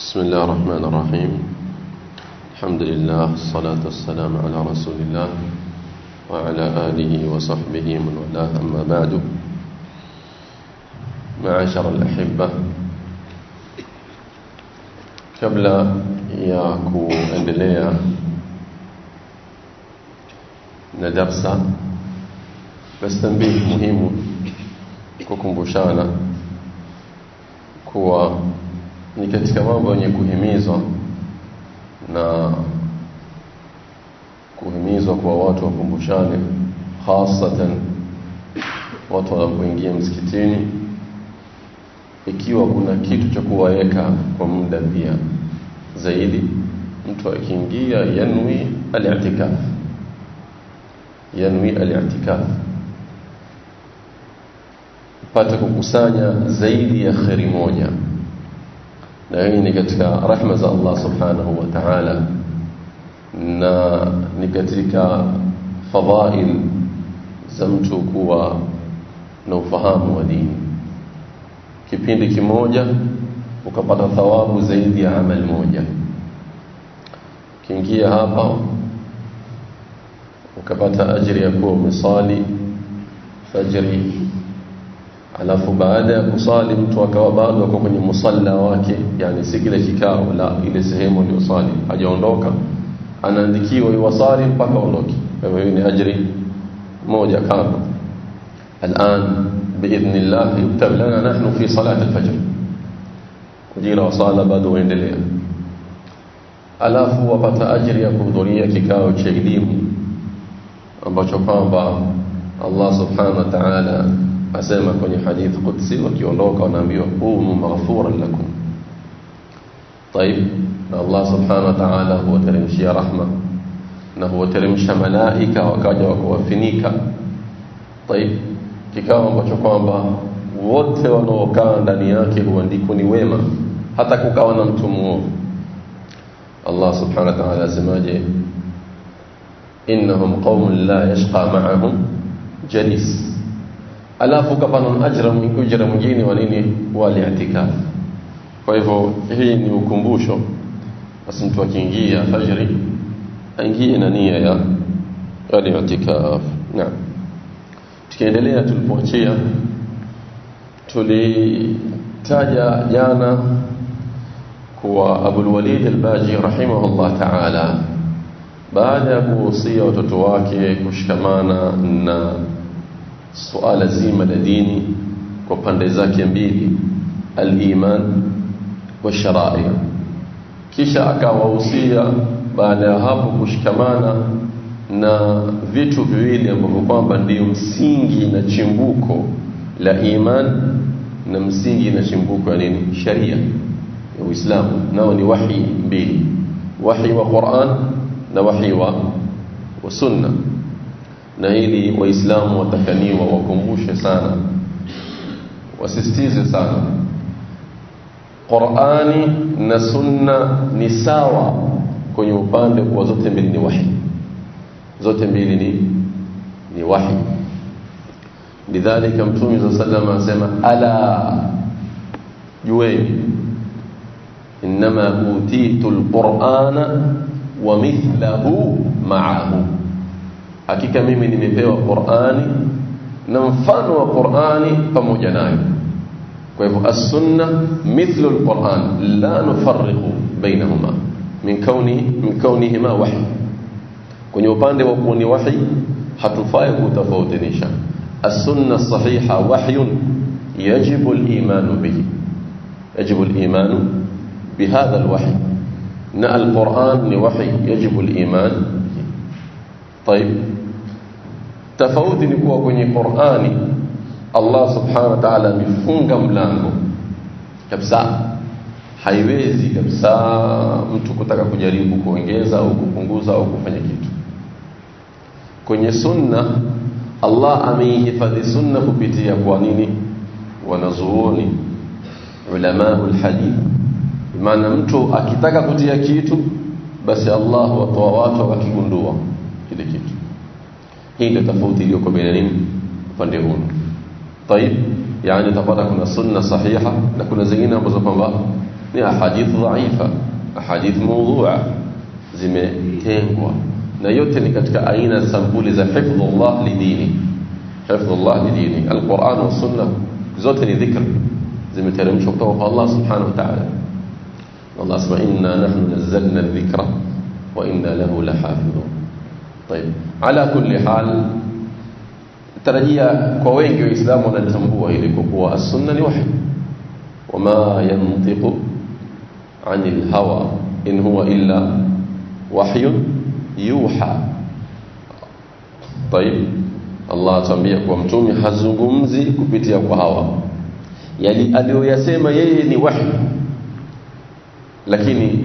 بسم الله الرحمن الرحيم. الحمد لله الصلاة والسلام على رسول الله وعلى آله وصحبه من والاه. أما بعد معاشر الأحبة kabla ya kuendelea na darsa basi tambihi muhimu kukumbushana kuwa ni katika mambo yenye kuhimizwa na kuhimizwa kwa watu wakumbushane hasatan watu wanapoingia msikitini ikiwa kuna kitu cha kuwaweka kwa muda pia zaidi mtu akiingia yanwi al-i'tikaf. Yanwi al-i'tikaf. Pata kukusanya zaidi ya kheri moja na hii ni katika rahma za Allah subhanahu wa ta'ala na ni katika fadhail za mtu kuwa na ufahamu wa dini. Kipindi kimoja ukapata thawabu zaidi ya amali moja. Kiingia hapa ukapata ajiri ya kuwa umesali fajri alafu baada ya kusali mtu akawa bado ako kwenye musalla wake yani si kile kikao la ile sehemu aliyosali hajaondoka anaandikiwa iwasali mpaka ondoke kwa hiyo ni ajiri moja kama الآن بإذن الله يكتب لنا نحن في صلاة الفجر ujira wa sala bado uendelea alafu wapata ajiri ya kuhudhuria kikao cha elimu ambacho kwamba Allah subhanahu wa ta'ala asema kwenye hadith qudsi wakiondoka wanaambiwa qumu maghfuran lakum طيب Allah subhanahu wa ta'ala huwateremshia rahma na huwateremsha malaika wakaja wakawafinika طيب kikao ambacho kwamba wote wanaokaa ndani yake huandikwa ni wema hata kukawa na mtu muovu Allah subhanahu wa ta'ala asemaje innahum qaumun la yashqa ma'ahum jalis alafu kapana ajra mwingine mwingine wa nini? Wali itikaf kwa hivyo hii ni ukumbusho. Basi mtu akiingia fajri aingie na nia ya wali itikaf naam. Tukiendelea tulipoachia tulitaja jana kuwa Abul Walid al-Baji rahimahullah ta'ala baada ya kuhusia watoto wake kushikamana na suala zima la dini kwa pande zake mbili al-iman wa sharai. Kisha akawahusia baada ya hapo kushikamana na vitu viwili ambavyo kwamba ndio msingi na chimbuko la iman na msingi na chimbuko ya nini? Sharia. Ya Uislamu. Nao ni wahi mbili. Wahi wa Qur'an na wahi wa, wa sunna na ili waislamu watakaniwa wakumbushe sana wasisitize sana Qur'ani na sunna ni sawa kwenye upande kwa zote mbili ni wahi zote mbili ni ni wahi lidhalika mtume صلى الله عليه asema ala jueni inma utitu alqur'ana wa mithluhu ma'ahu hakika mimi nimepewa qur'ani na mfano wa qur'ani pamoja nayo kwa hivyo as-sunna mithlu al-qur'an la nufarriqu bainahuma min kauni min kaunihima wahy kwenye upande wa kuwa ni wahi hatufai kutofautisha السنة الصحيحة وحي يجب الإيمان به يجب الإيمان بهذا الوحي نا القرآن وحي يجب الإيمان به طيب tofauti ni kuwa kwenye Qur'ani Allah subhanahu wa ta'ala amefunga mlango kabisa. Haiwezi kabisa mtu kutaka kujaribu kuongeza au kupunguza au kufanya kitu. Kwenye sunna Allah ameihifadhi sunna kupitia kwa nini? Wanazuoni ulama alhadith. Maana mtu akitaka kutia kitu basi Allah watoa watu wakigundua kile kitu. Hii ndio tofauti iliyoko baina nini upande huu طيب yani utapata kuna sunna sahiha na kuna zingine ambazo kwamba ni ahadith dhaifa ahadith mawdhu'a zimetengwa na yote ni katika aina sampuli za hifdhullah lidini hifdhullah lidini alquran wa sunna zote ni dhikr zimeteremshwa kutoka kwa Allah subhanahu wa ta'ala Allah asema inna nahnu nazzalna dhikra wa inna lahu lahafidhun طيب على كل حال tarajia kwa wengi waislamu wanalitambua kwa kuwa as-sunna ni wahi wama yantiqu anil hawa in huwa illa wahyun yuha طيب Allah atambia kwa mtume hazungumzi kupitia kwa hawa yani aliyoyasema yeye ni wahi lakini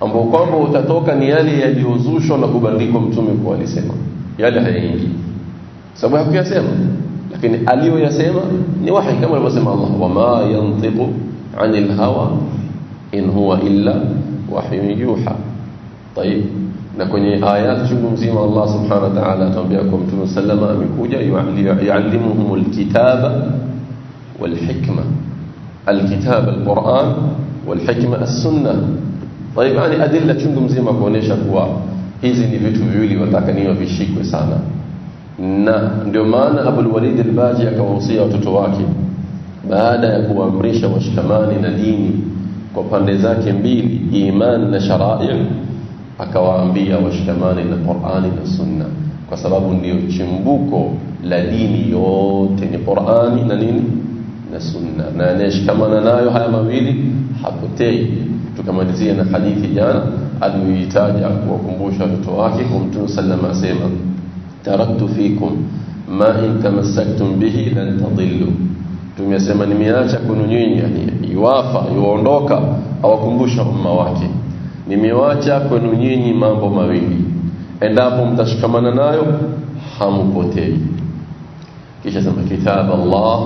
ambao kwamba utatoka ni yale yaliyozushwa na kubandikwa mtume kwa alisema yale hayaingii sababu hakuyasema lakini aliyoyasema ni wahi kama alivyosema Allah wama yantiqu anil hawa in huwa illa wahyun yuha طيب na kwenye ayat chungu mzima Allah subhanahu wa ta'ala atambia kwa mtume sallama amekuja yuallimuhum alkitaba walhikma alkitab alquran walhikma kwa hivyo ni adilla chungu mzima kuonesha kuwa hizi ni vitu viwili watakaniwa vishikwe sana. Na ndio maana Abul Walid al-Baji akawahusia watoto wake baada ya kuamrisha washikamani na dini kwa pande zake mbili iman na sharai akawaambia washikamani na Qur'ani na Sunna. Kwa sababu ndiyo chimbuko la dini yote ni Qur'ani na nini? Na Sunna. Na anayeshikamana nayo haya mawili hapotei. Tukamalizia na hadithi jana aliyoitaja kuwakumbusha watoto wake kwa Mtume sallama asema taraktu fikum ma in tamassaktum bihi lan tadillu tumesema nimeacha kwenu nyinyi yani iwafa yuondoka awakumbusha umma wake nimewacha kwenu nyinyi mambo mawili endapo mtashikamana nayo hampotei kisha sema kitab Allah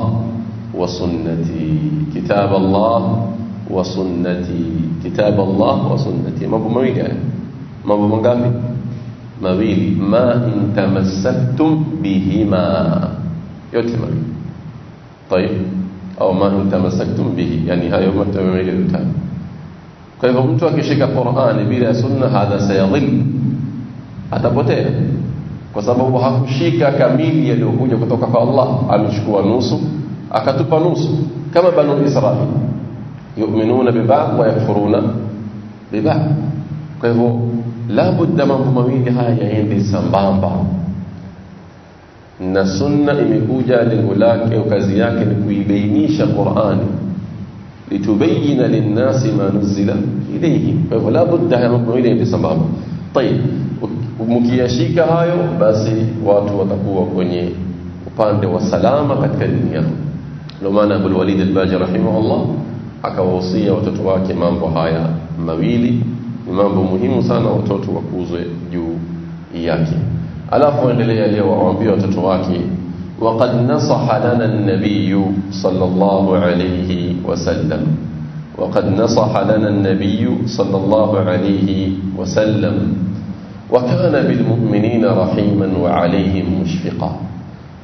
wa sunnati kitab Allah kitab Allah wa sunnati mambo mawili haya mambo mangapi mawili ma in tamassaktum bihima yote mawili طيب au ma in tamassaktum bihi yani hayo mambo mawili yote kwa hivyo mtu akishika Qur'ani bila sunna hadha sayadhil atapotea kwa sababu hakushika kamili yaliyokuja kutoka kwa Allah amechukua nusu akatupa nusu kama banu Israil يؤمنون ببعض ويكفرون ببعض. كيف لا بد من قمويل هاي عندي سنبان بعض نسنة إمكوجا للولاك وكزياك نكوي بينيش القرآن لتبين للناس ما نزل إليه كيف لا بد من قمويل هاي عندي سنبان بعض طيب ومكياشيك هاي بس واتو وتقوى كوني وباند وسلامة كتكالنيا لما نقول الوليد الباجي رحمه الله akawahusia watoto wake mambo haya mawili. Ni mambo muhimu sana watoto wakuzwe juu yake. Alafu endelea leo awaambie watoto wake وقد نصح لنا النبي صلى الله عليه وسلم وقد نصح لنا النبي صلى الله عليه وسلم وكان بالمؤمنين رحيما وعليهم مشفقا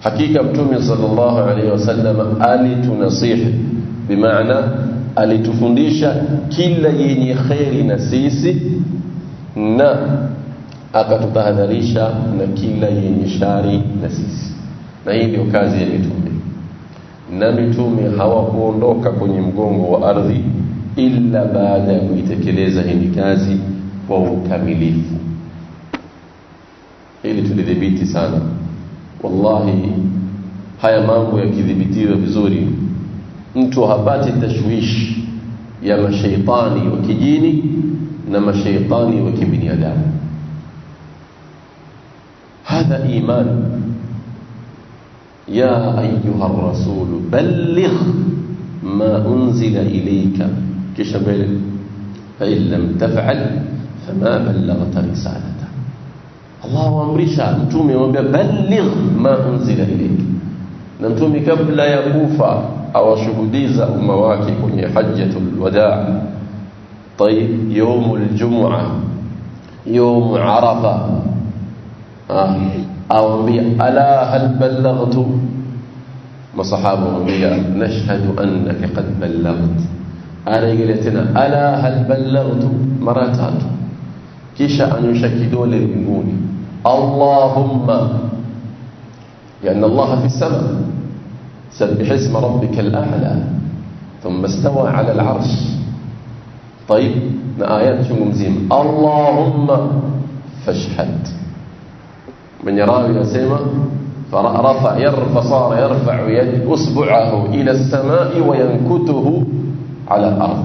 حقيقة متومي صلى الله عليه وسلم آلي تنصيح بمعنى alitufundisha kila yenye kheri na sisi na akatutahadharisha na kila yenye shari na sisi. Na hii ndio kazi ya mitume. Na mitume hawakuondoka kwenye mgongo wa ardhi ila baada ya kuitekeleza hii kazi kwa ukamilifu. Ili tulidhibiti sana. Wallahi haya mambo yakidhibitiwa vizuri mtu hapati tashwishi ya mashaitani wa kijini na mashaitani wa kibinadamu هذا إيمان يا أيها الرسول بلغ ما أنزل إليك كشبل فإن لم تفعل فما بلغت رسالته الله أمرشا متومي وبلغ ما أنزل إليك نمتومي قبل يكوفى awashuhudiza umma wake kwenye hajjatul wadaa طيب يوم الجمعة يوم عرفة. آه، أوامبيا ألا هل بلغت مصحاب أوامبيا نشهد أنك قد بلغت. أنا قلتنا ألا هل بلغت مرتات كيش أن يشكدوا للمقول اللهم لأن الله في السماء. سبح اسم ربك الأعلى ثم استوى على العرش. طيب ما آيات شنو مزيم؟ اللهم فاشهد. من يراه يسيمة فرفع يرفع صار يرفع يد أصبعه إلى السماء وينكته على الأرض.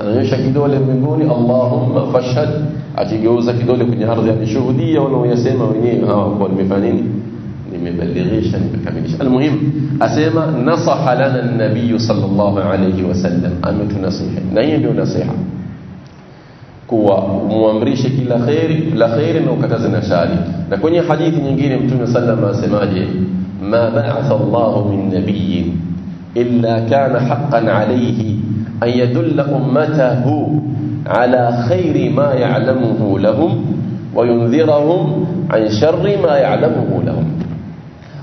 أنا يعني يشك دولة من قولي اللهم فاشهد. أتي جوزك دول من يهرد يعني شهودية ولو يسيمة ويني آه، ها أقول مفانيني ما يبلغيش ما يكملش المهم اسيما نصح لنا النبي صلى الله عليه وسلم. عمت نصيحة؟ نعم نهي دي نصيحة. كوا موامريش كلا خير لا خير ما كتزنا شالي نكوني حديث نجين متون صلى الله عليه ما بعث الله من نبي إلا كان حقا عليه أن يدل أمته على خير ما يعلمه لهم وينذرهم عن شر ما يعلمه لهم.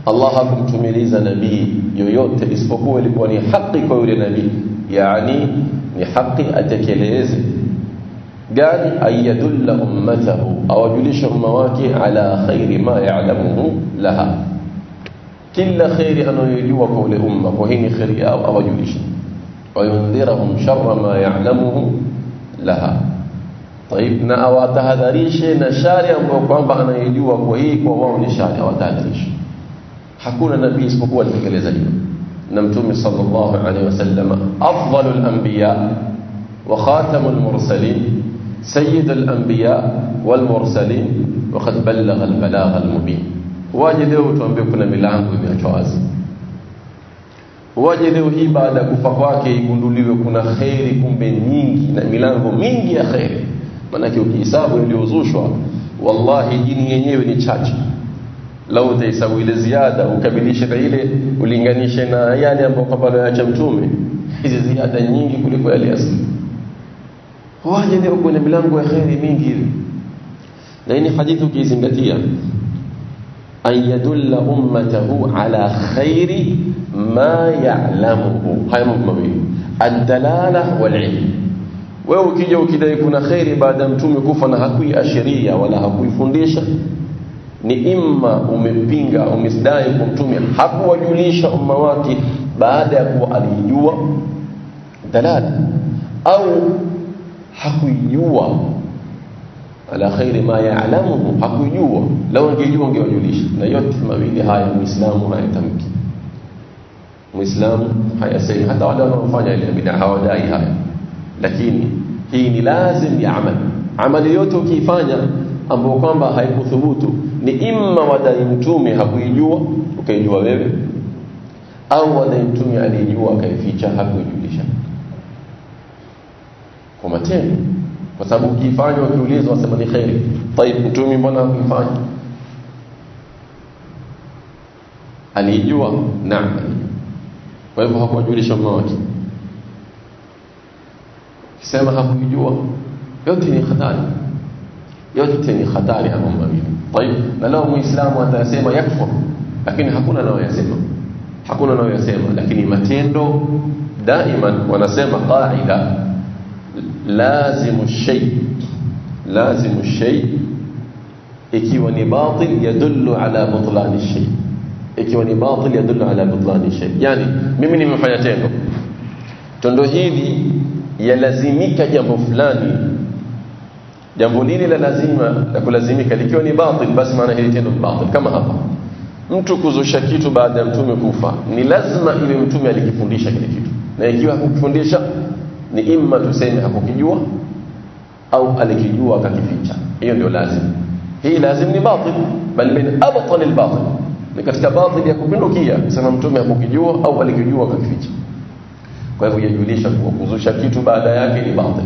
Allah hakumtumiliza nabii yoyote isipokuwa ilikuwa ni haki kwa yule nabii yani ni haki atekeleze gani ayadulla ummatahu awajulisha umma wake ala khairi ma ya'lamuhu laha kila khairi anayojua kwa ule umma kwa hii ni khairi yao awajulisha wayundhirahum sharra ma ya'lamuhu laha طيب na awatahadharishe na shari ambayo kwamba anayejua kwa hii kwa wao ni shari awatahadharishe hakuna nabii isipokuwa alitekeleza hilo na mtume sallallahu alaihi wasallam afdalul anbiya wa khatamul mursalin سيد الأنبياء والمرسلين وقد بلغ البلاغ المبين waje leo tuambie kuna milango imeachwa wazi waje leo hii baada ya kufa kwake igunduliwe kuna kheri kumbe nyingi na milango mingi ya kheri maanake ukihesabu iliyozushwa wallahi jini yenyewe ni chache lau utaisabu ile ziada ukamilishe na ile ulinganishe na yale ambayo kwamba aliacha mtume. Hizi ziada nyingi kuliko yale asili waje leo kwenye milango ya khairi mingi hivi. Na hii hadithi ukizingatia ayadulla ummatahu ala khairi ma ya'lamuhu. Haya mambo mawili. Ad-dalala wal ilm. Wewe ukija ukidai kuna khairi baada ya mtume kufa na hakuiashiria wala hakuifundisha ni imma umepinga umesdai kwa mtume. Hakuwajulisha umma wake baada ya kuwa alijua dalala au hakuijua. Ala khairi ma ya'lamuhu hakuijua lau angejua angewajulisha na yote mawili haya muislamu hayatamki muislamu hayasemi hata wale wanaofanya ile bid'a hawadai haya. Lakini hii ni lazim ya amali. Amali yote ukiifanya ambayo kwamba haikuthubutu ni imma wadai mtume hakuijua ukaijua wewe au wadai mtume aliijua akaificha hakuijulisha. Kwa matendo kwa sababu ukifanya ukiulizwa wasema ni khairi taib mtume mbona hakuifanya? Alijua naam kwa hivyo hakuwajulisha mama wake. Kisema hakujua yote ni hatari yote ni hatari ya طيب na leo muislamu atasema yakfur lakini hakuna anayoyasema hakuna anayoyasema lakini matendo daiman wanasema qaida lazimu shay lazimu shay ikiwa ni batil yadullu ala butlan shay ikiwa ni batil yadullu ala butlan shay yani mimi nimefanya tendo tendo hili yalazimika jambo fulani jambo lile la lazima la kulazimika likiwa ni batil basi maana hili tendo batil kama hapa. Mtu kuzusha kitu baada ya mtume kufa ni lazima ile mtume alikifundisha kile kitu. Na ikiwa hakukifundisha ni imma tuseme hakukijua au alikijua akakificha. Hiyo ndio lazim hii lazim ni batil bal min abtal albatil ni katika batil ya kupindukia sema mtume hakukijua au alikijua akakificha. Kwa hivyo yajulisha kuwa kuzusha kitu baada yake ni batil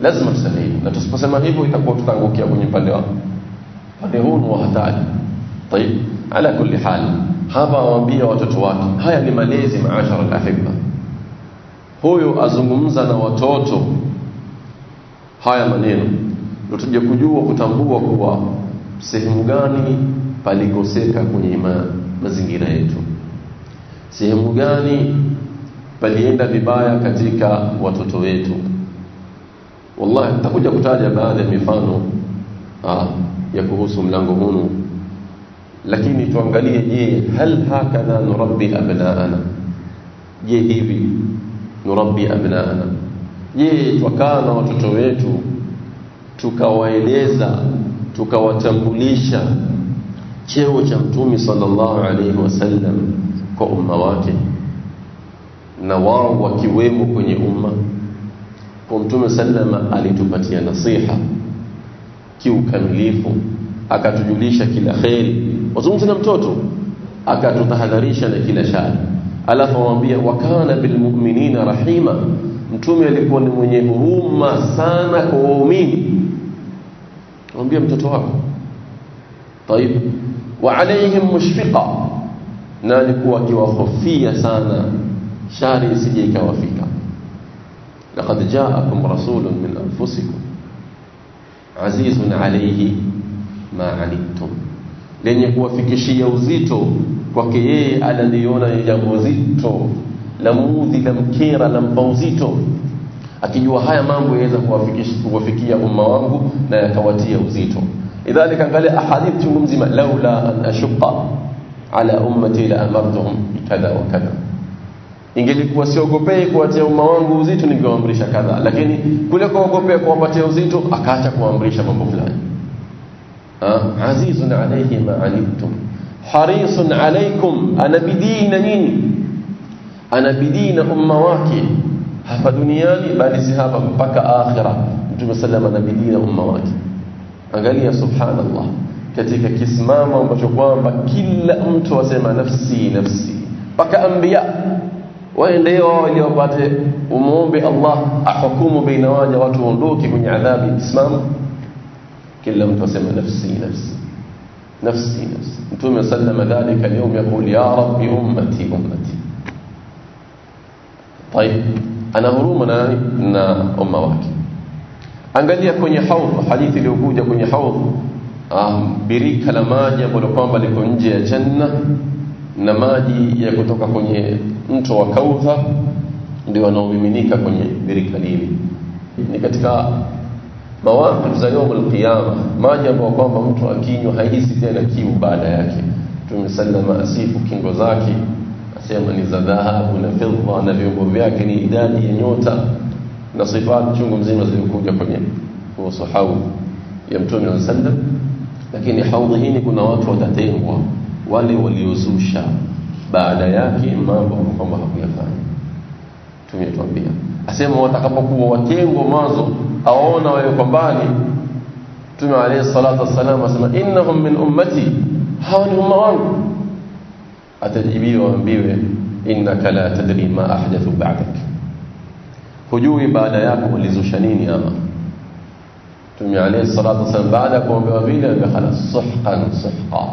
lazima tuseme hivyo na tusiposema hivyo itakuwa tutaangukia kwenye pande wa pande huu ni wa hatari طيب على كل حال hapa waambia watoto wake haya ni malezi maashara alahibba huyu azungumza na watoto haya maneno ndio tuje kujua kutambua kuwa sehemu gani palikoseka kwenye ima, mazingira yetu sehemu gani palienda vibaya katika watoto wetu wallahi nitakuja kutaja baadhi ya mifano ah, ya kuhusu mlango huu. Lakini tuangalie je hal hakadha nurabbi abnaana? Je hivi nurabbi abnaana? Je twakaa na watoto wetu tukawaeleza tukawatambulisha cheo cha mtume sallallahu alaihi wasallam kwa umma wake na wao wakiwemo kwenye umma Mtume sallam alitupatia nasiha kiukamilifu, akatujulisha kila kheri, wazungumze na mtoto, akatutahadharisha na kila shari, alafu awambia wakana bilmuminina rahima. Mtume alikuwa ni mwenye huruma sana kwa waumini. Mwambie mtoto wako taib, wa alaihim mushfiqa, na alikuwa akiwahofia sana shari isije ikawafika laqad جاءكم رسول من انفسكم عزيز عليه ما عنتم. Lenye kuwafikishia uzito kwake yeye analiona jambo zito la muudhi la mkera la uzito. Akijua haya mambo yaweza kuwafikia umma wangu na yakawatia uzito. Lidhalika angalia ahadith chungu mzima laula an ashuqa ala ummati la amartuhum kadha wa kadha ingelikuwa siogopei kuwatia umma wangu uzito ningewaamrisha kadha lakini kule kuogopea kuwapatia uzito akaacha kuamrisha mambo fulani. Azizun alayhi ma alimtum. Harisun alaykum. Ana bidii na nini? Ana bidii na umma wake. Hapa duniani bali si hapa mpaka akhira. Mtume sallama anabidii na umma wake. Angalia subhanallah. Katika kisimamo ambacho kwamba kila mtu asema nafsi nafsi. Mpaka anbiya waende wao ili wapate umuombe Allah ahukumu baina waja watu waondoke kwenye adhabu isimamo kila mtu asema nafsi nafsi nafsi nafsi mtume sallama dhalika اليوم يقول يا رب امتي امتي طيب ana huruma na na umma wake angalia kwenye haudh hadithi iliyokuja kwenye haudh um, birika la maji ambalo kwamba liko nje ya janna na maji ya kutoka kwenye mto wa Kaudha ndio wanaomiminika kwenye birika lile. Ni katika mawaqif za yaumul qiyama maji ambayo kwamba mtu akinywa haihisi tena kiu baada yake. Mtume asifu kingo zake asema ni za dhahabu na fedha na vyombo vyake ni idadi ya nyota na sifati chungu mzima zilizokuja kwenye kwa sahau ya Mtume sallam. Lakini haudhi hii kuna watu watatengwa. Wale waliozusha baada yake mambo kwamba hakuyafanya tumetuambia asema watakapokuwa watengwa mwanzo awaona wale kwa mbali Mtume alayhi salatu wassalam asema innahum min ummati hawa ni umma wangu atajibiwa waambiwe innaka la tadri ma ahdathu ba'dak hujui baada yako walizusha nini ama Mtume alayhi salatu wasallam baada ya kuombewa vile akakhala suhqan suhqa ikiwa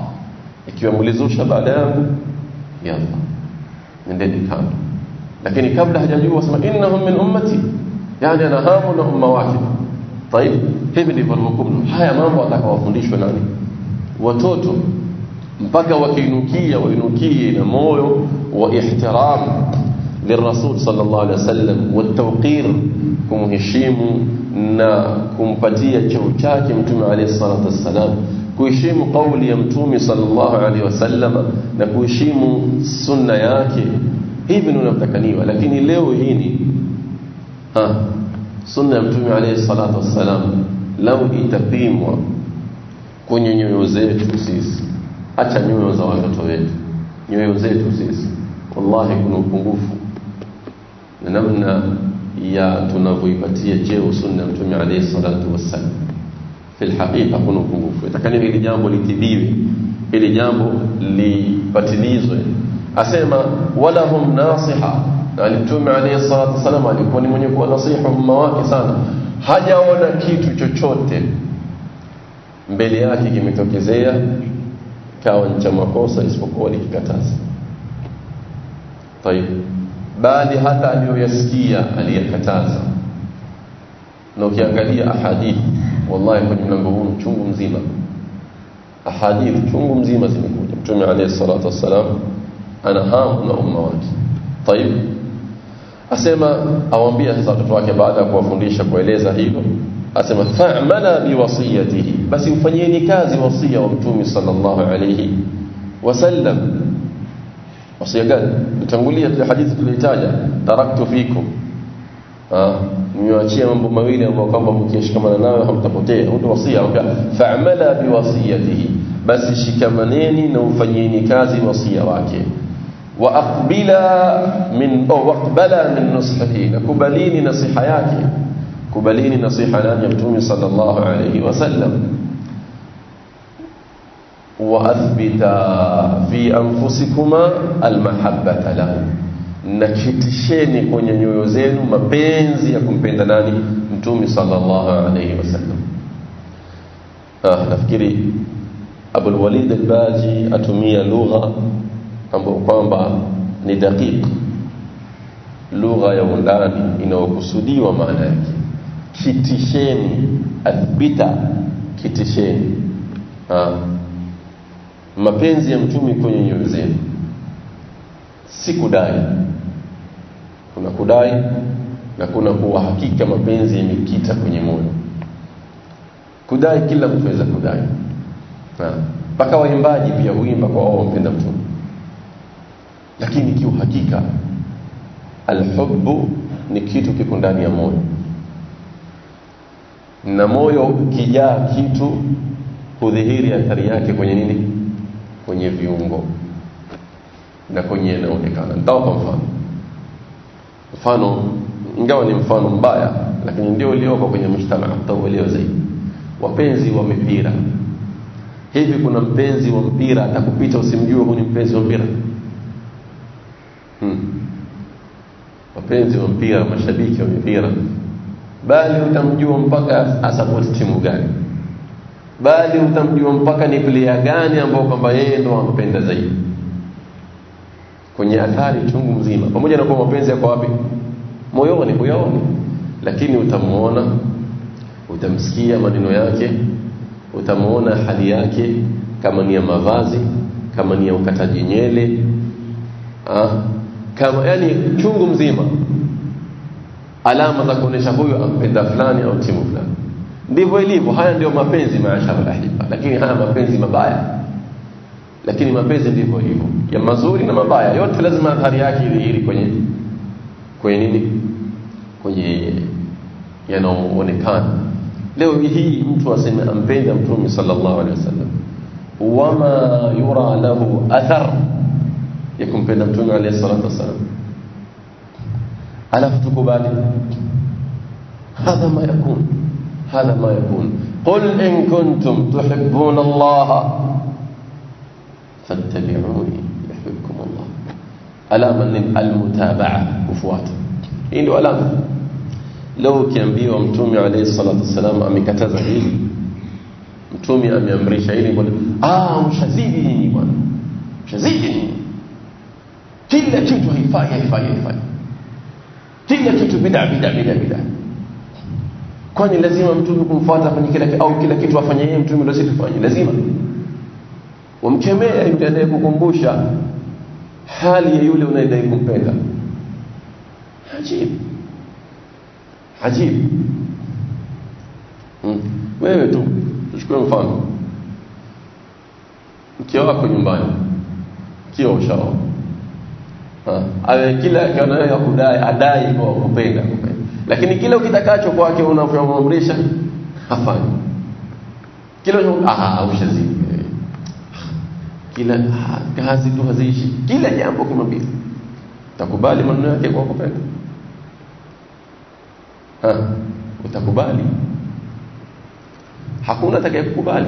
mlizusha baada yangu yalla nendeni kando lakini kabla hajajua sema innahum min ummati yani ana hamu na umma wake طيب hivi ndivyo hukumu haya mambo atakawafundishwa nani watoto mpaka wakiinukia wainukie na moyo wa ihtiram lirasul sallallahu alaihi wasallam watawqir kumheshimu na kumpatia cheo chake mtume alayhi salatu wassalam kuheshimu kauli ya mtume sallallahu alaihi wasallam na kuheshimu sunna yake. Hivi ndio inatakaniwa lakini leo hii ni ha sunna ya mtume alaihi salatu wassalam lau itapimwa kwenye nyoyo zetu sisi. Acha nyoyo za watoto wetu nyoyo zetu sisi. Wallahi kuna upungufu na namna ya tunavyoipatia cheo sunna ya mtume alaihi salatu wassalam fil haqiqa kuna upungufu. Itakani ili jambo litibiwe ili jambo lipatilizwe asema walahum nasiha. Alitume mtume alayhi salatu wasalam alikuwa ni mwenye kuwa nasiha umma wake sana. Hajaona kitu chochote. Mbele yake kimetokezea kawa ni cha makosa isipokuwa likikataza tayeb bali hata aliyoyasikia aliyakataza. Na ukiangalia ahadithi والله حجم نبهون تشون مزيمة. أحاديث تشون مزيمة تنكوت تشون عليه الصلاة والسلام. أنا ها هنا أمواتي طيب. أسمى أوانبيا تساقط واكي بعدك وفنديشة ليزا هيكو أسمى فاعملا بوصيته. بس يفنيني كازي وصية ومتومي صلى الله عليه وسلم. وصية قال. تنقول لي الحديث اللي تاجة تركت فيكم. Ah nimewaachia mambo mawili ambayo kwamba mkishikamana nayo hamtapotea ndio wasia fa'mala biwasiyatihi basi shikamaneni na ufanyeni kazi wasia wake wa aqbila min au waqbala min nushihi kubalini nasiha yake kubalini nasiha ya mtume sallallahu alayhi wasallam wa athbita fi anfusikuma almahabbata lahu nakitisheni kwenye nyoyo zenu mapenzi ya kumpenda nani? Mtume sallallahu alayhi wasallam ah nafikiri Abul Walid al-Baji atumia lugha ambayo kwamba ni dakika lugha ya undani inayokusudiwa maana yake. Kitisheni athbita kitisheni. Ha. mapenzi ya mtume kwenye nyoyo zenu si kudai kuna kudai na kuna kuwa hakika mapenzi yamekita kwenye moyo. Kudai kila mtu aweza kudai. Mpaka waimbaji pia huimba kwa wao wampenda mtume lakini kiuhakika alhubbu ni kitu kiko ndani ya moyo. Na moyo ukijaa kitu hudhihiri athari yake kwenye nini? Kwenye viungo na kwenye inaonekana. Nitawapa mfano. Mfano ingawa ni mfano mbaya lakini ndio ulioko kwenye mshtama mtawalio zaidi. Wapenzi wa mipira. Hivi kuna mpenzi wa mpira atakupita usimjue huyu ni mpenzi wa mpira? Hmm. wapenzi wa mpira mashabiki wa mipira. Bali utamjua mpaka asapoti timu gani? Bali utamjua mpaka ni player gani ambao kwamba yeye ndo ampenda zaidi kwenye athari chungu mzima. Pamoja na kuwa mapenzi yako wapi? Moyoni moyoni lakini utamuona utamsikia maneno yake utamuona hali yake kama ni ya mavazi kama ni ya ukataji nyele ah, kama yani chungu mzima. Alama za kuonesha huyu ampenda fulani au timu fulani. Ndivyo ilivyo. Haya ndio mapenzi maashara lakini haya mapenzi mabaya lakini mapenzi ndivyo hivyo ya mazuri na mabaya yote lazima athari yake idhihiri kwenye kwenye nini kwenye yanaoonekana leo hii mtu aseme ampenda mtume sallallahu alaihi wasallam wama yura lahu athar ya kumpenda mtume alaihi salatu wasallam alafu tukubali hadha ma yakun hadha ma yakun qul in kuntum tuhibbuna Allah fattabi'uni yuhibbukum Allah alama ni almutabaa kufuata hii ndio alama leo ukiambiwa mtume alayhi salatu wasalam amekataza hili mtume ameamrisha hili bwana ah mshazidi nyinyi bwana mshazidi nyinyi kila kitu haifai haifai haifai kila kitu bid'a bid'a bid'a bid'a kwani lazima mtume kumfuata afanye kila au kila kitu afanye yeye mtume ndio sitafanye lazima wamkemea yule anayekukumbusha hali ya yule unayedai kumpenda. Ajib. Ajib. Hmm. wewe tu tuchukue mfano. Mkeo wako nyumbani. Kio ushaoa awe kila kanayo kudai adai kwa kupenda lakini kila ukitakacho kwake unamwamrisha hafanyi kila ah ushazidi kila kazi tu haziishi. Kila jambo kimwambia utakubali maneno yake kwa kupenda? Ha? Utakubali? Hakuna atakayekukubali.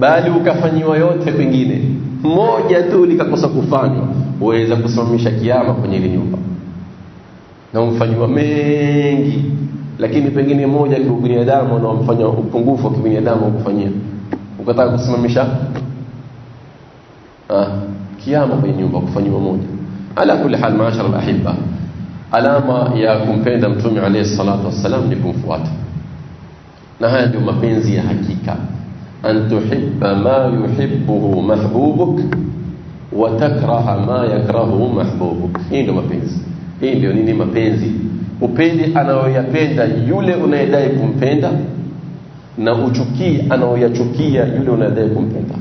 Bali ukafanyiwa yote pengine moja tu likakosa kufanywa uweza kusimamisha kiama kwenye ile nyumba. Na umfanyiwa mengi. Lakini pengine moja kibinadamu na umfanya upungufu wa kibinadamu ukufanyia ukataka kusimamisha kiama kwenye nyumba kufanyiwa moja. Ala kulli hal maashara alahibba. Alama ya kumpenda mtume alayhi salatu wassalam ni kumfuata. Na haya ndio mapenzi ya hakika. An tuhibba ma yuhibbuhu mahbubuk wa takraha ma yakrahuhu mahbubuk. Hii ndio mapenzi. Hii ndio nini? Mapenzi. Upende anayoyapenda yule unayedai kumpenda na uchukii anayoyachukia yule unayedai kumpenda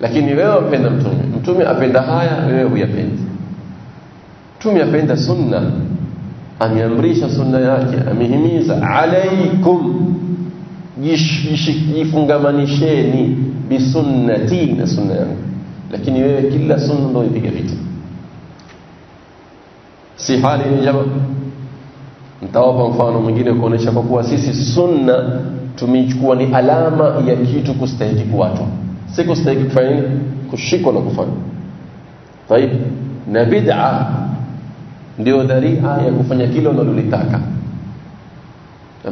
lakini wewe wapenda mtume. Mtume apenda haya wewe huyapendi. Mtume apenda sunna. Ameamrisha sunna yake amehimiza alaikum jifungamanisheni bisunnati na sunna yangu. Lakini wewe kila sunna ndio ipiga vita. Si hali ni jamaa mtawapa mfano mwingine kuonesha kwa kuwa sisi sunna tumeichukua ni alama ya kitu kustahiki kuachwa si kustahiki kufanya nini kushikwa na kufanya طيب na bid'a ndio dharia ya kufanya kile unalolitaka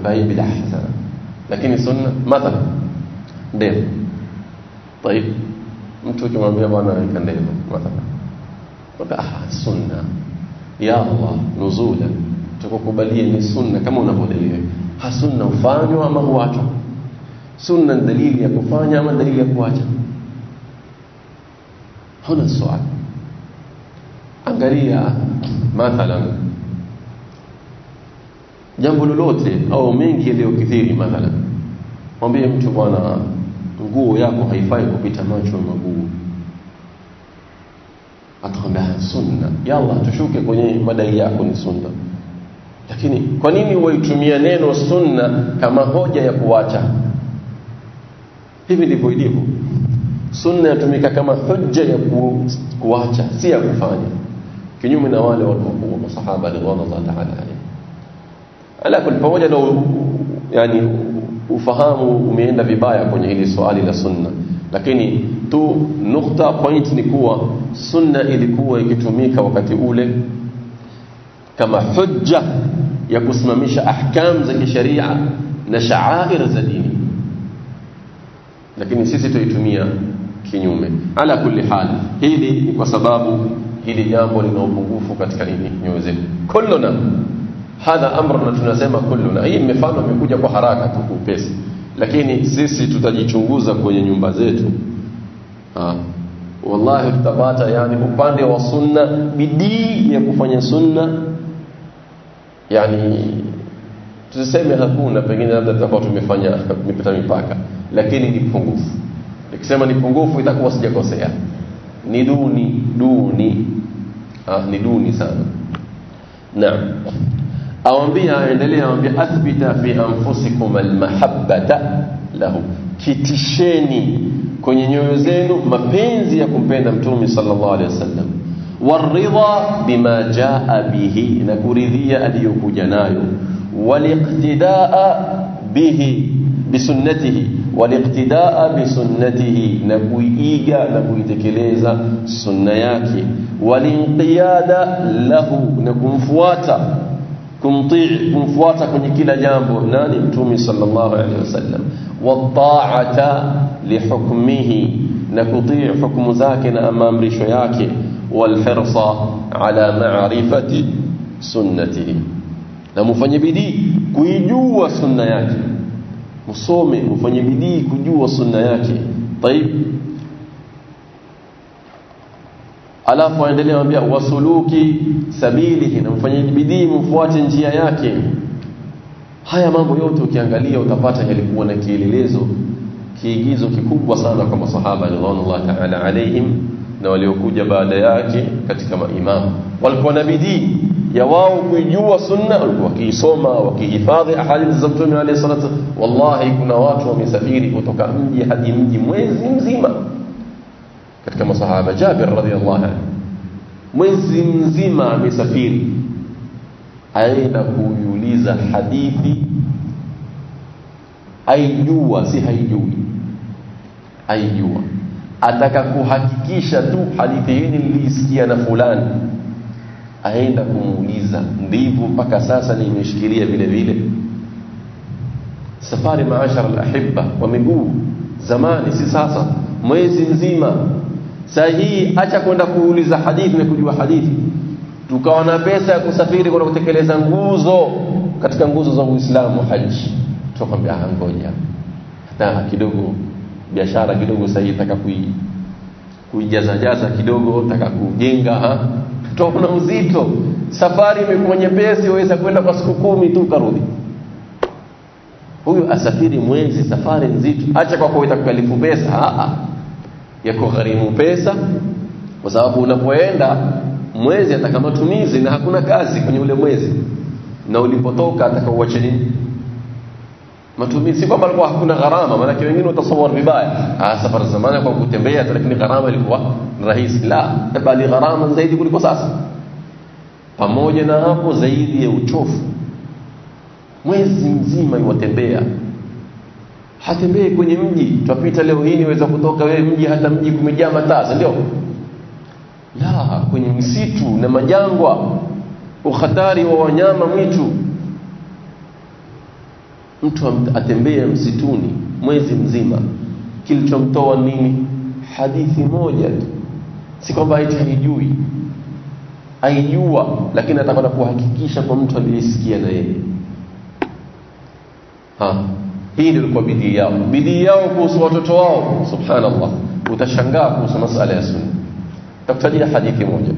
na hii bid'a sana lakini sunna mathalan ndevu طيب mtu ukimwambia bwana weka ndevu mathalan ah sunna ya Allah nuzula tukukubalie ni sunna kama unavyodaiwa hasunna ufanywa ama huachwa Sunna dalili ya kufanya ama dalili ya kuacha? Huna swali. Angalia mathalan. Jambo lolote au mengi yaliyokithiri mathalan. Mwambie mtu bwana nguo yako haifai kupita macho maguu atakwambia sunna. Yalla tushuke kwenye madai yako ni sunna. Lakini kwa nini waitumia neno sunna kama hoja ya kuacha hivi ndivyo ilivyo. Sunna yatumika kama hujja ya ku, kuacha si ya kufanya. Kinyume na wale waliokuwa masahaba radhiallahu ta'ala alayhi ala kul pamoja na yani ufahamu umeenda vibaya kwenye hili swali la sunna. Lakini tu nukta point ni kuwa sunna ilikuwa ikitumika wakati ule kama hujja ya kusimamisha ahkam za kisheria na sha'air za dini lakini sisi tuitumia kinyume. Ala kulli hal hili ni kwa sababu hili jambo lina upungufu katika nini? Nyoyo zetu. Kulluna hadha amr na tunasema kulluna. Hii mifano imekuja kwa haraka tu upesi. Lakini sisi tutajichunguza kwenye nyumba zetu. Ha. wallahi tutapata yani upande wa sunna bidii ya kufanya sunna. Yani tuseme hakuna pengine labda tutakuwa tumefanya mipaka lakini ni pungufu. Nikisema ni pungufu itakuwa sijakosea. Ni duni duni. Ah, ni duni sana. Naam. Awambia aendelea awambia athbita fi anfusikum almahabbata lahu. Kitisheni kwenye nyoyo zenu mapenzi ya kumpenda mtume sallallahu alaihi wasallam. Waridha bima jaa bihi na kuridhia aliyokuja nayo. Waliqtidaa bihi بسنته والاقتداء بسنته. نبوي إيجا نبويغا نبويتكليزا سنياك والانقياد له نكون نكمفواتا كمطيع كمفواتا كني كلا جامبو. ناني متومي صلى الله عليه وسلم. والطاعة لحكمه. نكطيع حكم ذاكنا أمام رشياك والحرص على معرفة سنته. لمفنبدي كيجوا سنياك كيجوا سنياك msome mfanye bidii kujua sunna yake طيب alafu aendelea anambia wasuluki sabilihi na mfanye bidii mfuate njia yake haya mambo yote ukiangalia utapata yalikuwa na kielelezo kiigizo kikubwa sana kwa masahaba radhiallahu ta'ala alaihim na waliokuja baada yake katika maimamu walikuwa na bidii ya wao kuijua sunna wakiisoma wakihifadhi ahadithi za mtume alayhi salatu wallahi kuna watu wamesafiri kutoka mji hadi mji mwezi mzima katika masahaba Jabir radhiallahu anhu mwezi mzima amesafiri aenda kuiuliza hadithi aijua si haijui aijua ataka kuhakikisha tu hadithi hii nilisikia na fulani. Aenda kumuuliza. Ndivyo mpaka sasa nimeshikilia vile vile. Safari maashara alahibba wa miguu. Zamani si sasa. Mwezi mzima. Saa hii acha kwenda kuuliza hadithi na kujua hadithi. Tukawa na pesa ya kusafiri kwenda kutekeleza nguzo katika nguzo za Uislamu haji. Tukamwambia ngoja. Hata kidogo biashara kidogo sasa itaka kui kuijaza jaza kidogo taka kujenga tutaona uzito. Safari imekuwa nyepesi waweza kwenda kwa siku kumi tu karudi huyu asafiri mwezi safari nzito. Acha kwa kuita kukalifu pesa a ya kugharimu pesa kwa sababu unapoenda mwezi ataka matumizi na hakuna kazi kwenye ule mwezi. Na ulipotoka atakauacha nini matumizi kwamba alikuwa hakuna gharama maana wengine watasawar vibaya. Safari zamani kwa kutembea lakini gharama ilikuwa rahisi. La bali gharama zaidi kuliko sasa. Pamoja na hapo zaidi ya uchofu. Mwezi mzima iwatembea hatembei kwenye mji. Twapita leo hii niweza kutoka wewe mji hata mji kumejaa mataa ndio? La kwenye misitu na majangwa. Ukhatari wa wanyama mwitu mtu atembee msituni mwezi mzima kilichomtoa nini? Hadithi moja tu. Si kwamba eti haijui. Aijua lakini atakwenda kuhakikisha kwa mtu aliyesikia na yeye. Ha. Hii ndio ilikuwa bidii yao. Bidii yao kuhusu watoto wao. Subhanallah. Utashangaa kuhusu masala ya sunna. Takutajia hadithi moja.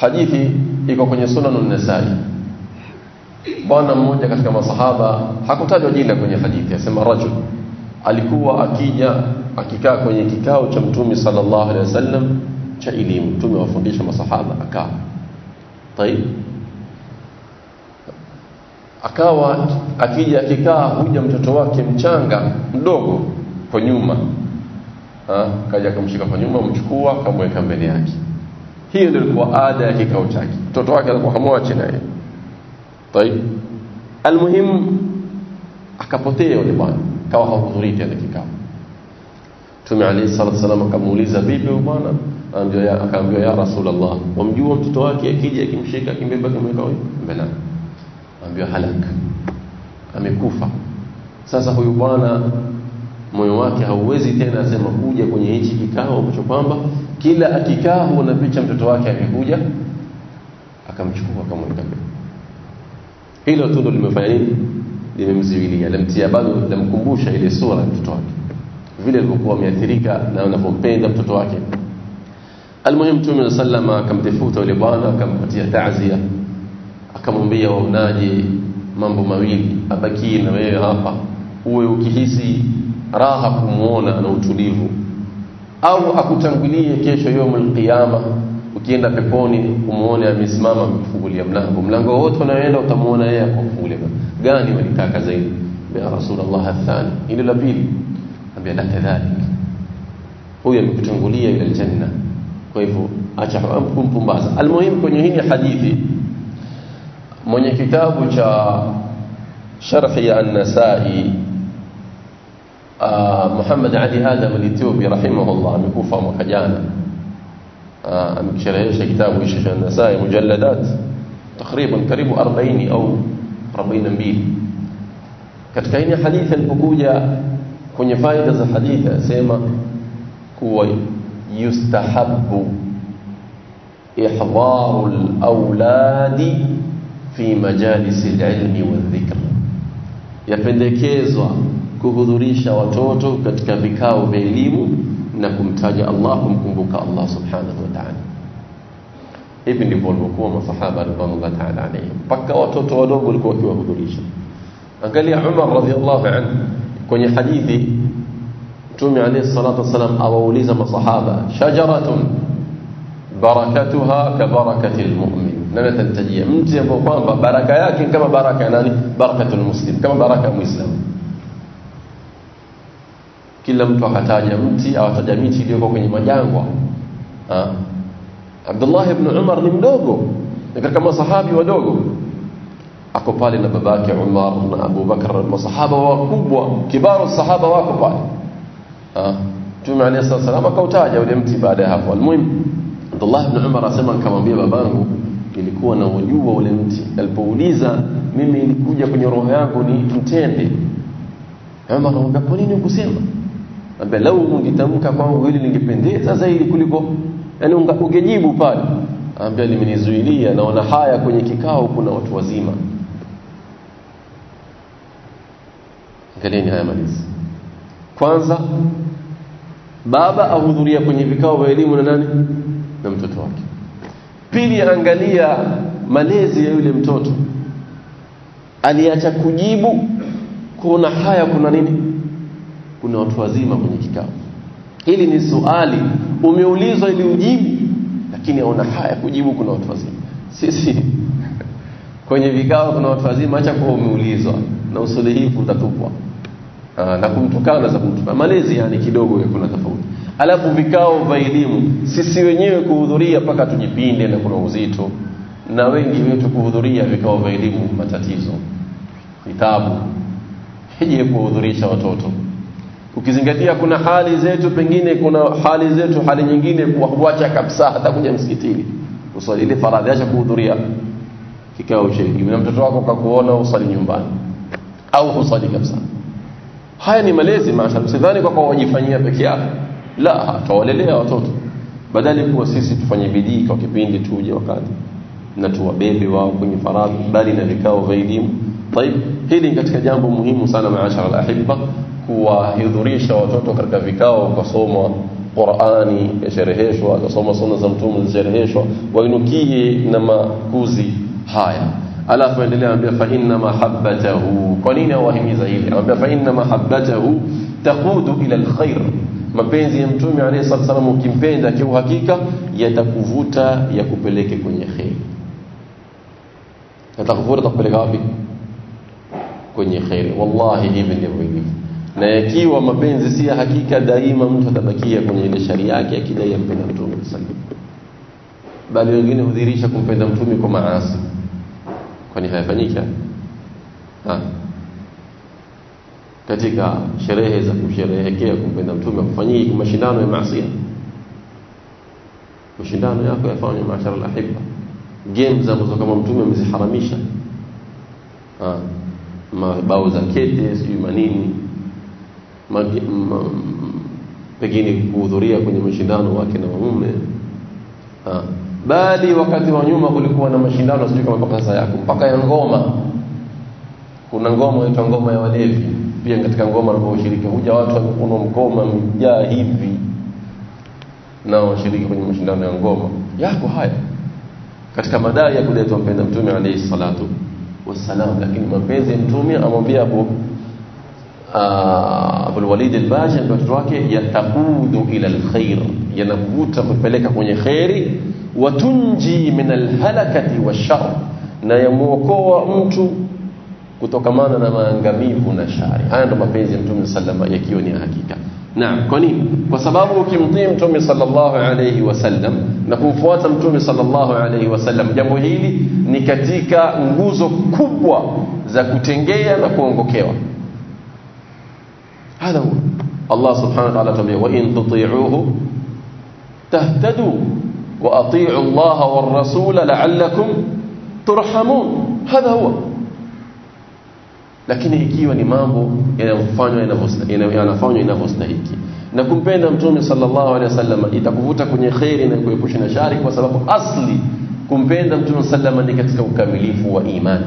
Hadithi iko kwenye sunan an-nasai bwana mmoja katika masahaba hakutajwa jina kwenye hadithi asema rajul alikuwa akija akikaa kwenye kikao cha mtume sallallahu alaihi wasallam cha elimu mtume wafundisha masahaba akaa طيب akawa akija akikaa huja mtoto wake mchanga mdogo kwa nyuma ha? kaja akamshika kwa nyuma mchukua akamweka mbele yake hiyo ndio ilikuwa ada ya kikao chake mtoto wake alikuwa hamwachi naye طيب almuhim akapotea yule bwana kawa hahudhurii tena kikao Mtume alayhi salatu wasallam akamuuliza vipi huyu bwana akaambiwa akaambiwa ya rasulullah wamjua mtoto wake akija akimshika akimbeba kimweka mbele ambiwa halaka amekufa sasa huyu bwana moyo wake hauwezi tena asema kuja kwenye hichi kikao ambacho kwamba kila akikaa huona picha mtoto wake amekuja akamchukua akamweka mbele hilo tu ndo limefanya nini? Limemziwilia lamtia bado lamkumbusha ile sura ya mtoto wake. Vile alivyokuwa ameathirika na anavyompenda mtoto wake. Almuhimu mtume sallama akamtefuta yule bwana akampatia taazia akamwambia waonaje mambo mawili? Abakie na wewe hapa. Uwe ukihisi raha kumuona na utulivu. Au akutangulie kesho yomul qiyama ukienda peponi umuone amesimama amekufungulia mlango. Mlango wote unaoenda utamuona yeye akufungulia gani walitaka zaidi? Ya rasulullah athani. Ile la pili. Ambia la kadhalik. Huyo amekutangulia ila aljanna. Kwa hivyo acha kumpumbaza. Almuhim kwenye hii hadithi mwenye kitabu cha sharh ya an-nasai Muhammad Ali Adam al-Ethiopi rahimahullah amekufa mwaka jana amekisherehesha kitabu hicho cha Nasai mujalladat takriban karibu 40 au 42 katika hii hadithi alipokuja kwenye faida za hadithi asema kuwa yustahabbu ihdharu al-awladi fi majalis al-ilmi wadh-dhikr yapendekezwa kuhudhurisha watoto katika vikao vya elimu na kumtaja Allah kumkumbuka Allah subhanahu wa ta'ala hivi ndivyo walivyokuwa masahaba radhiallahu ta'ala alayhim mpaka watoto wadogo walikuwa wakiwahudhurisha angalia Umar radhiallahu anhu kwenye hadithi Mtume alayhi salatu wasalam awauliza masahaba shajaratun barakatuha ka barakati almu'min nani tantajia mti ambao kwamba baraka yake kama baraka ya nani barakatul muslim kama baraka ya muislamu kila mtu akataja mti au ataja miti iliyoko kwenye majangwa. Ah Abdullah ibn Umar ni mdogo. Katika masahabi wadogo. Ako pale na babake Umar na Abu Bakar masahaba wakubwa kibaru sahaba wako pale. Ah Mtume alayhi salam akautaja ule mti baada ya hapo. Almuhim Abdullah ibn Umar asema nikamwambia babangu ilikuwa na ujua ule mti. Alipouliza mimi ilikuja kwenye roho yangu ni mtende. Umar anamwambia kwa nini ukusema Ambe lau ungetamka kwangu hili lingependeza zaidi kuliko yani ungejibu pale. Anambia limenizuilia naona haya kwenye kikao kuna watu wazima. Angalieni haya malizi. Kwanza baba ahudhuria kwenye vikao vya elimu na nani? Na mtoto wake. pili angalia malezi ya yule mtoto aliacha kujibu kuna haya kuna nini kuna watu wazima kwenye kikao. Hili ni swali umeulizwa ili ujibu lakini aona haya kujibu kuna watu wazima. Sisi kwenye vikao kuna watu wazima acha kuwa umeulizwa na usuluhifu utatupwa na kumtukana za kumtukana. Malezi yani kidogo kuna tofauti. Alafu vikao vya elimu sisi wenyewe kuhudhuria mpaka tujipinde na kuna uzito. Na wengi wetu kuhudhuria vikao vya elimu matatizo. Kitabu hije kuhudhurisha watoto ukizingatia kuna hali zetu pengine kuna hali zetu hali nyingine kuacha kabisa hata kuja msikitini. Usali ile faradhi acha kuhudhuria kikao cha elimu na mtoto wako kakuona usali nyumbani. Au husali kabisa. Haya ni malezi maasha msidhani kwa kwa wajifanyia peke yako. La tawalelea watoto. Badali kuwa sisi tufanye bidii kwa kipindi tuje wakati na tuwabebe wao kwenye faradhi bali na vikao vya elimu طيب hili ni katika jambo muhimu sana maashara alahibba kuwahudhurisha watoto katika vikao kusoma Qur'ani yashereheshwa kusoma sunna za mtume zishereheshwa wainukie na makuzi haya alafu endelea anambia fa inna mahabbatahu kwa nini awahimiza hili anambia fa inna mahabbatahu taqudu ila alkhair mapenzi ya mtume alayhi salatu wasallam ukimpenda kwa uhakika yatakuvuta yakupeleke kwenye khair yatakuvuta yakupeleka wapi Kwenye khair wallahi hivi ndivyo ilivyo. Na yakiwa mapenzi si hakika daima mtu atabakia kwenye ile sharia yake akidai ampenda mtume bali wengine hudhirisha kumpenda mtume kwa maasi. Kwani hayafanyika ha. Katika sherehe za kusherehekea kumpenda mtume kufanyiki kwa mashindano ya maasi. Mashindano yako yafanywe maashara alahibba games ambazo kama mtume ameziharamisha mabao za kete sijui manini pengine kuhudhuria kwenye mashindano wake na waume bali wakati wa nyuma kulikuwa na mashindano sijui kama mpaka sasa yako mpaka ya ngoma. Kuna ngoma inaitwa ngoma ya walevi. Pia katika ngoma wanaposhiriki huja watu wamekunywa mkoma mjaa hivi na washiriki kwenye mashindano ya ngoma. Yako haya. Katika madai ya kuletwa mpenda mtume alayhi salatu والسلام. لكن ما بيزي انتومي أما بي أبو آه، أبو الوليد الباجي ابو تراكي يتقود إلى الخير. ينبوت كبلك كوني خير وتنجي من الهلكة والشر. نا يموكوا انتو kutokamana na maangamivu na shari haya ndo mapenzi ya mtume sallama yakiwa ni hakika naam kwa nini kwa sababu ukimtii mtume sallallahu alayhi wasallam na kumfuata mtume sallallahu alayhi wasallam jambo hili ni katika nguzo kubwa za kutengea na kuongokewa هذا هو الله سبحانه وتعالى تبيه وإن تطيعوه تهتدوا وأطيعوا الله والرسول لعلكم ترحمون هذا هو lakini ikiwa ni mambo yanayofanywa yanafanywa inavyostahiki. Na kumpenda mtume sallallahu alaihi wasallam itakuvuta kwenye khairi na kuepusha na shari kwa sababu asli kumpenda mtume sallallahu ni katika ukamilifu wa imani.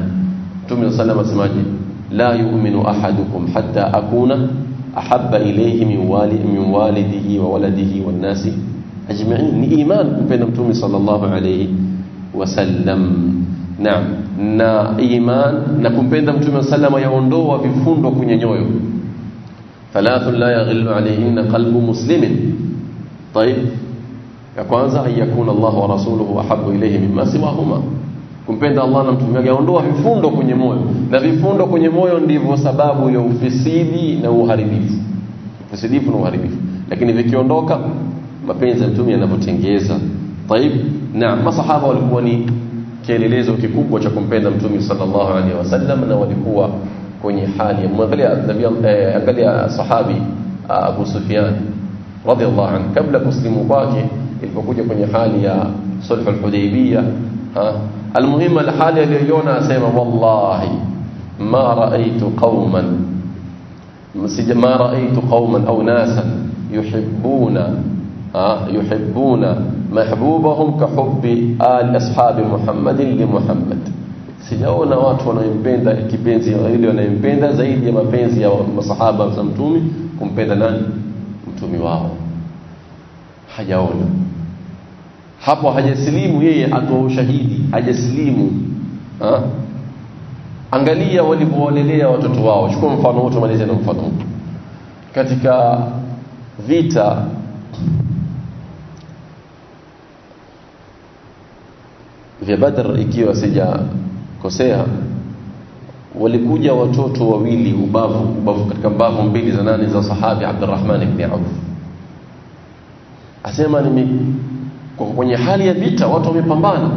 Mtume sallallahu asemaje? La yu'minu ahadukum hatta akuna ahabba ilayhi min wali min walidihi wa waladihi wan nasi. Ajma'in ni iman kumpenda mtume sallallahu alaihi wasallam naam na iman na kumpenda mtume sallama yaondoa vifundo kwenye nyoyo thalathun la yaghillu alayhinna qalbu muslimin طيب ya kwanza ayakuna Allah wa rasuluhu ahabbu ilayhi mimma siwahuma kumpenda Allah na mtume wake yaondoa vifundo kwenye moyo na vifundo kwenye moyo ndivyo sababu ya ufisidi na uharibifu ufisidifu na uharibifu lakini vikiondoka mapenzi ya mtume yanavyotengeza طيب na masahaba walikuwa ni kielelezo kikubwa cha kumpenda mtume sallallahu alaihi wasallam na walikuwa kwenye hali mwangalia eh, angalia sahabi Abu Sufyan radhiallahu anhu kabla kuslimu kwake ilipokuja kwenye hali ya sulh al-Hudaybiyah المهم الحالة اليونا أسيما والله ما رأيت قوما ما رأيت قوما أو ناسا يحبون yuhibbuna mahbubahum ka hubbi ali ashabi Muhammadin li Muhammad sijaona watu wanaompenda kipenzi ile wanaompenda zaidi ya mapenzi ya masahaba za mtumi kumpenda nani mtumi wao hajaona hapo hajasilimu yeye atoa ushahidi hajaslimu ha? angalia walivyowalelea watoto wao chukua mfano wote malizia na mfano katika vita vya Badr ikiwa sijakosea walikuja watoto wawili ubavu ubavu katika mbavu mbili za nani? Za sahabi Abdurrahman ibn Auf. Asema nime kwenye hali ya vita watu wamepambana.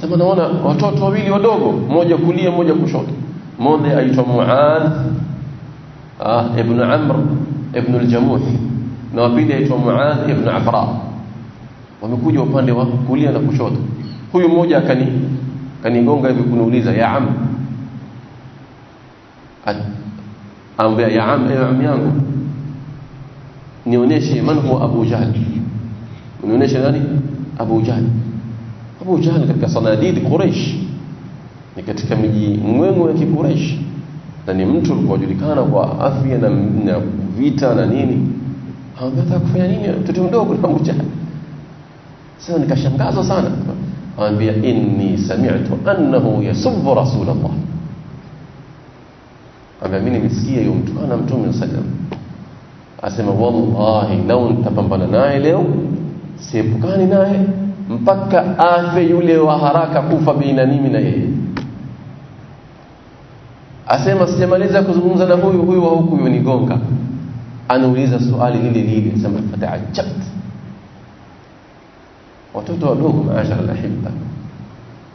Sema naona watoto wawili wadogo mmoja kulia mmoja kushoto. Mmoja aitwa Muadh ah ibn Amr ibn al-Jamuh na wapili aitwa Muadh ibn Afra. Wamekuja upande wa kulia na kushoto huyu mmoja akani kanigonga hivi kuniuliza ya am ambia ya am ya am yangu nionyeshe man huwa Abu Jahl. Nionyeshe nani? Abu Jahl. Abu Jahl katika sanadidi quraish ni katika miji mwengo ya Quraysh na ni mtu alikujulikana kwa afya na, na vita na nini. Hawataka kufanya nini mtoto mdogo na Jahl. Sasa nikashangazwa sana anambia inni sami'tu annahu yasubbu rasulullah ambaye mimi nimesikia hiyo mtu ana mtume sallam asema wallahi lau nitapambana naye leo siepukani naye mpaka afe yule wa haraka kufa baina mimi na yeye. Asema sijamaliza kuzungumza na huyu huyu wa huku yonigonga anauliza swali lile lile asema fataajabt watoto wadogo maashara alahibba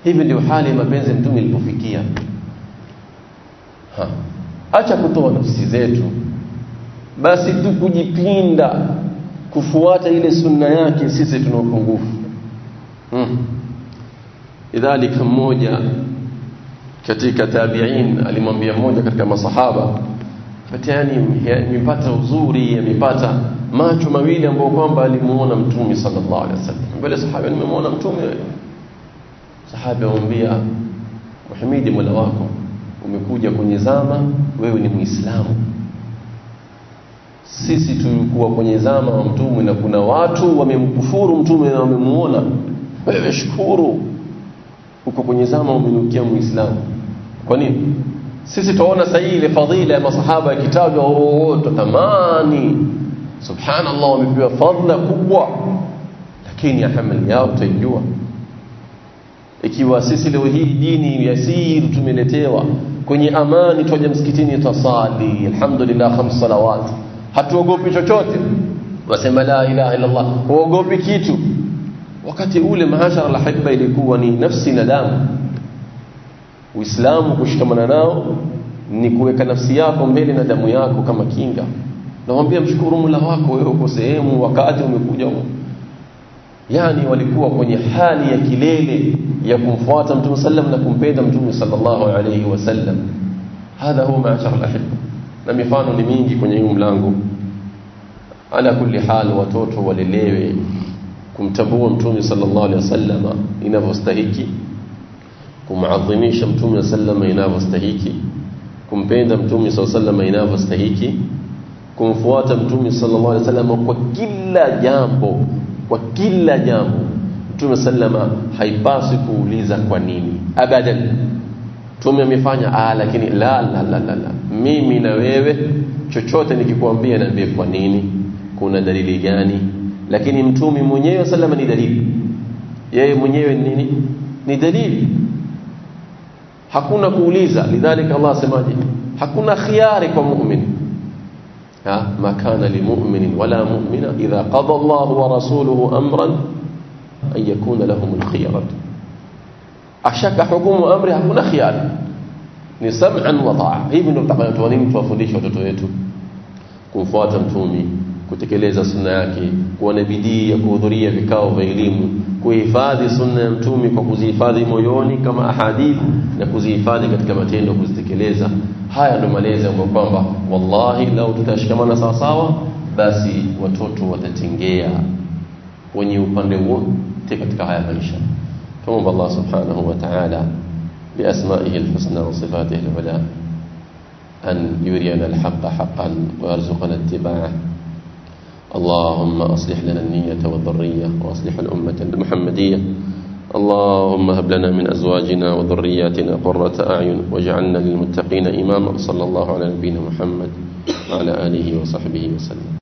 hivi ndio hali ya mapenzi mtume ilipofikia. Ha. Acha kutoa nafsi zetu. Basi tu kujipinda kufuata ile sunna yake sisi tuna upungufu. Hmm. idhalika mmoja katika tabi'in alimwambia mmoja katika masahaba fatani mipata uzuri amepata macho mawili ambayo kwamba alimuona mtume sallallahu alaihi wasallam mbele sahaba nimemwona mtume. Sahaba amwambia muhimidi mola wako umekuja kwenye zama wewe ni muislamu. Sisi tulikuwa kwenye zama wa mtume na kuna watu wamemkufuru mtume na wamemuona. Wewe shukuru uko kwenye zama umenukia muislamu. Kwa nini? Sisi tuona sahihi ile fadhila ya masahaba yakitajwa wote tamani subhanallah wamepewa fadhila kubwa lakini hamli yao utaijua ikiwa sisi leo hii dini yasiri tumeletewa kwenye amani twaja msikitini tasali alhamdulillah khams salawat. Hatuogopi chochote. Wasema la ilaha illa allah huogopi kitu. Wakati ule mahashara la hibba ilikuwa ni nafsi na damu. Uislamu kushikamana nao ni kuweka nafsi yako mbele na damu yako kama kinga. Nawambia mshukuru mula wako wewe uko sehemu wakati umekuja yani walikuwa kwenye hali ya kilele ya kumfuata mtume sallam na kumpenda mtume sallallahu alayhi wasallam. Hadha huwa ma'ashara al-ahibba na mifano ni mingi kwenye huu mlango. Ala kulli hal watoto walelewe kumtambua mtume sallallahu alayhi wasallam inavyostahiki kumadhimisha mtume sallallahu inavyostahiki kumpenda mtume sallallahu alayhi inavyostahiki kumfuata mtume sallallahu alaihi wasallam kwa kila jambo kwa kila jambo mtume sallama haipasi kuuliza kwa nini. Abadan mtume amefanya ah lakini la la la la, la. mimi na wewe chochote nikikwambia niambie kwa nini? Kuna dalili gani? Lakini mtume mwenyewe sallama ni dalili. Yeye mwenyewe ni nini ni dalili. Hakuna kuuliza. Lidhalika Allah asemaje? Hakuna khiari kwa muumini ما كان لمؤمن ولا مؤمنة إذا قضى الله ورسوله أمرا أن يكون لهم الخيرة أشك حكم أمره هكذا خيار. ta'a hivi ndio tutakayotoa nini tuwafundishe watoto wetu kumfuata mtumi kutekeleza sunna yake kuwa na bidii ya kuhudhuria vikao vya elimu kuhifadhi sunna ya mtumi kwa kuzihifadhi moyoni kama ahadithi na kuzihifadhi katika matendo kuzitekeleza haya ndio malezi ambayo kwamba wallahi lau tutashikamana sawa sawa basi watoto watatengea wenye upande wote katika haya maisha tumomba Allah subhanahu wa ta'ala بأسمائه الحسنى وصفاته العلى أن يرينا الحق حقا ويرزقنا اتباعه اللهم أصلح لنا النية والذرية وأصلح الأمة المحمدية. اللهم هب لنا من أزواجنا وذرياتنا قرة أعين واجعلنا للمتقين إماما. صلى الله على نبينا محمد وعلى آله وصحبه وسلم.